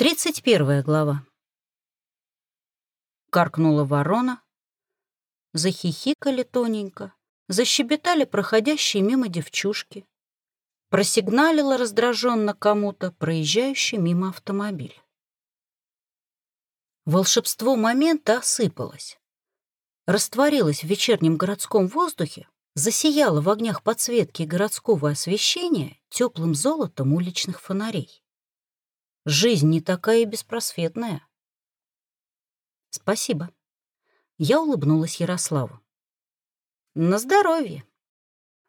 31 глава. Каркнула ворона, захихикали тоненько, защебетали проходящие мимо девчушки, просигналила раздраженно кому-то, проезжающий мимо автомобиль. Волшебство момента осыпалось, растворилось в вечернем городском воздухе, засияло в огнях подсветки городского освещения теплым золотом уличных фонарей. Жизнь не такая и беспросветная. Спасибо. Я улыбнулась Ярославу. На здоровье.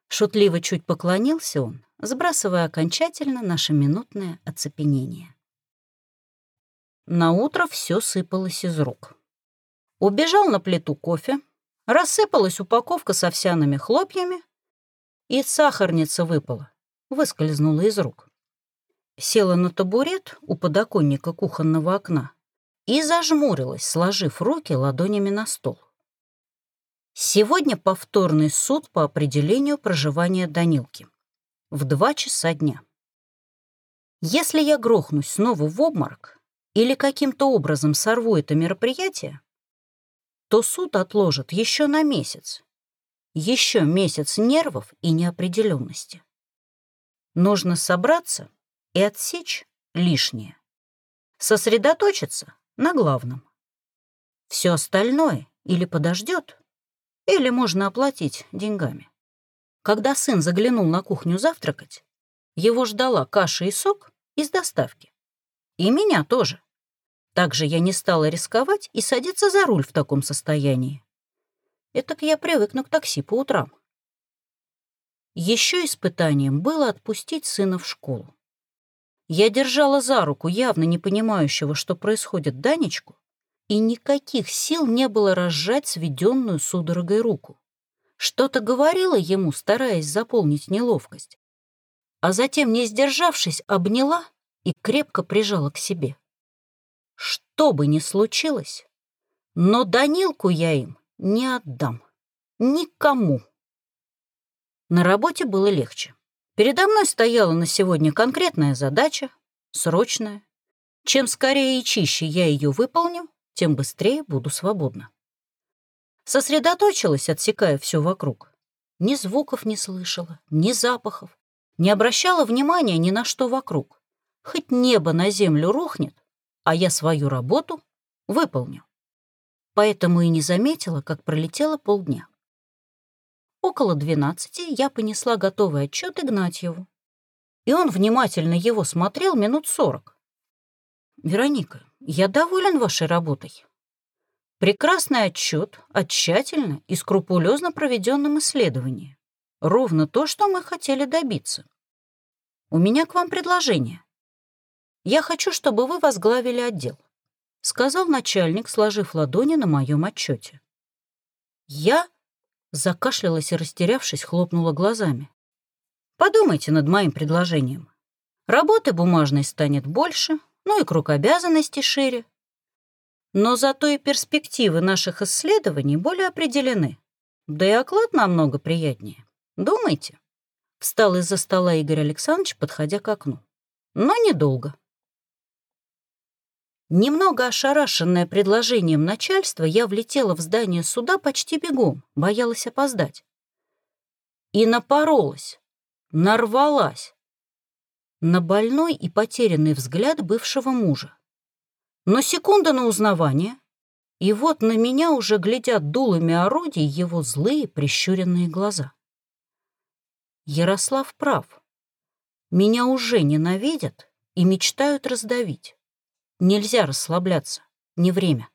Шутливо чуть поклонился он, сбрасывая окончательно наше минутное оцепенение. На утро все сыпалось из рук. Убежал на плиту кофе, рассыпалась упаковка с овсяными хлопьями, и сахарница выпала, выскользнула из рук села на табурет у подоконника кухонного окна и зажмурилась, сложив руки ладонями на стол. Сегодня повторный суд по определению проживания Данилки. В два часа дня. Если я грохнусь снова в обморок или каким-то образом сорву это мероприятие, то суд отложит еще на месяц. Еще месяц нервов и неопределенности. Нужно собраться и отсечь лишнее. Сосредоточиться на главном. Все остальное или подождет, или можно оплатить деньгами. Когда сын заглянул на кухню завтракать, его ждала каша и сок из доставки. И меня тоже. Также я не стала рисковать и садиться за руль в таком состоянии. Этак я привыкну к такси по утрам. Еще испытанием было отпустить сына в школу. Я держала за руку явно не понимающего, что происходит Данечку, и никаких сил не было разжать сведенную судорогой руку. Что-то говорила ему, стараясь заполнить неловкость, а затем, не сдержавшись, обняла и крепко прижала к себе. Что бы ни случилось, но Данилку я им не отдам. Никому. На работе было легче. Передо мной стояла на сегодня конкретная задача, срочная. Чем скорее и чище я ее выполню, тем быстрее буду свободна. Сосредоточилась, отсекая все вокруг. Ни звуков не слышала, ни запахов, не обращала внимания ни на что вокруг. Хоть небо на землю рухнет, а я свою работу выполню. Поэтому и не заметила, как пролетело полдня. Около двенадцати я понесла готовый отчет Игнатьеву. И он внимательно его смотрел минут сорок. «Вероника, я доволен вашей работой. Прекрасный отчет о тщательно и скрупулезно проведенном исследовании. Ровно то, что мы хотели добиться. У меня к вам предложение. Я хочу, чтобы вы возглавили отдел», — сказал начальник, сложив ладони на моем отчете. Я Закашлялась и, растерявшись, хлопнула глазами. «Подумайте над моим предложением. Работы бумажной станет больше, ну и круг обязанностей шире. Но зато и перспективы наших исследований более определены. Да и оклад намного приятнее. Думайте». Встал из-за стола Игорь Александрович, подходя к окну. Но недолго. Немного ошарашенная предложением начальства, я влетела в здание суда почти бегом, боялась опоздать. И напоролась, нарвалась на больной и потерянный взгляд бывшего мужа. Но секунда на узнавание, и вот на меня уже глядят дулами орудий его злые прищуренные глаза. Ярослав прав. Меня уже ненавидят и мечтают раздавить. Нельзя расслабляться. Не время.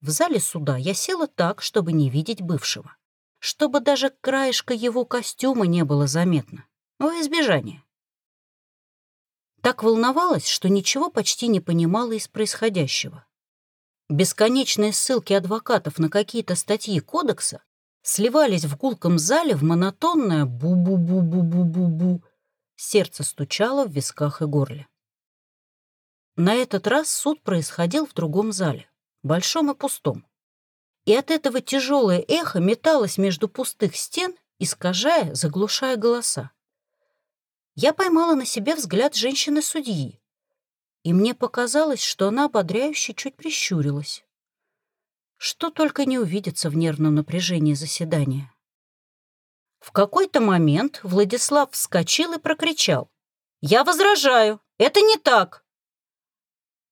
В зале суда я села так, чтобы не видеть бывшего. Чтобы даже краешка его костюма не было заметно. Во избежание. Так волновалась, что ничего почти не понимала из происходящего. Бесконечные ссылки адвокатов на какие-то статьи кодекса сливались в гулком зале в монотонное бу-бу-бу-бу-бу-бу-бу. Сердце стучало в висках и горле. На этот раз суд происходил в другом зале, большом и пустом. И от этого тяжелое эхо металось между пустых стен, искажая, заглушая голоса. Я поймала на себе взгляд женщины-судьи и мне показалось, что она ободряюще чуть прищурилась. Что только не увидится в нервном напряжении заседания. В какой-то момент Владислав вскочил и прокричал. «Я возражаю! Это не так!»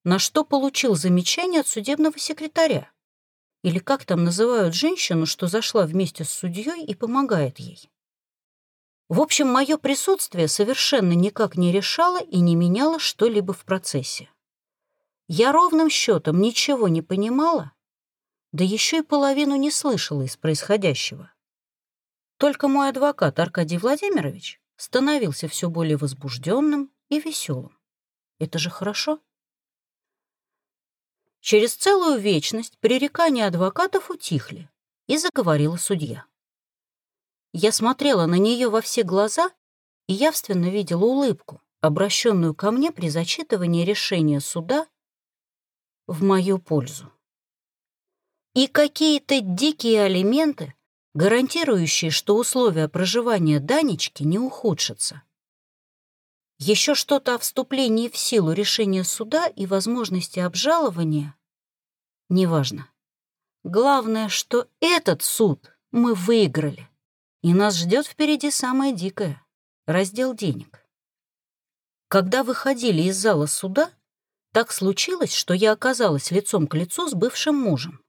На что получил замечание от судебного секретаря. Или как там называют женщину, что зашла вместе с судьей и помогает ей. В общем, мое присутствие совершенно никак не решало и не меняло что-либо в процессе. Я ровным счетом ничего не понимала, да еще и половину не слышала из происходящего. Только мой адвокат Аркадий Владимирович становился все более возбужденным и веселым. Это же хорошо. Через целую вечность пререкания адвокатов утихли, и заговорила судья. Я смотрела на нее во все глаза и явственно видела улыбку, обращенную ко мне при зачитывании решения суда в мою пользу. И какие-то дикие алименты, гарантирующие, что условия проживания Данечки не ухудшатся. Еще что-то о вступлении в силу решения суда и возможности обжалования — неважно. Главное, что этот суд мы выиграли. И нас ждет впереди самое дикое — раздел денег. Когда выходили из зала суда, так случилось, что я оказалась лицом к лицу с бывшим мужем.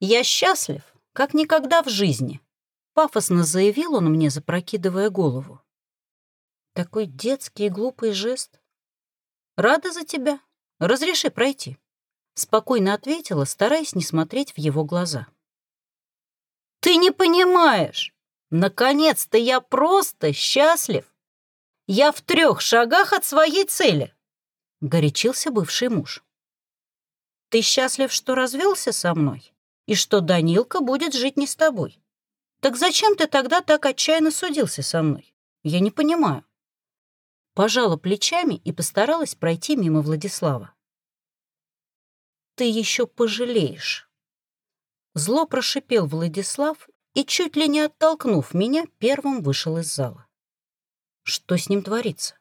«Я счастлив, как никогда в жизни», — пафосно заявил он мне, запрокидывая голову. Такой детский и глупый жест. «Рада за тебя. Разреши пройти», — спокойно ответила, стараясь не смотреть в его глаза. «Ты не понимаешь!» Наконец-то я просто счастлив. Я в трех шагах от своей цели, — горячился бывший муж. Ты счастлив, что развелся со мной и что Данилка будет жить не с тобой. Так зачем ты тогда так отчаянно судился со мной? Я не понимаю. Пожала плечами и постаралась пройти мимо Владислава. Ты еще пожалеешь. Зло прошипел Владислав и, чуть ли не оттолкнув меня, первым вышел из зала. Что с ним творится?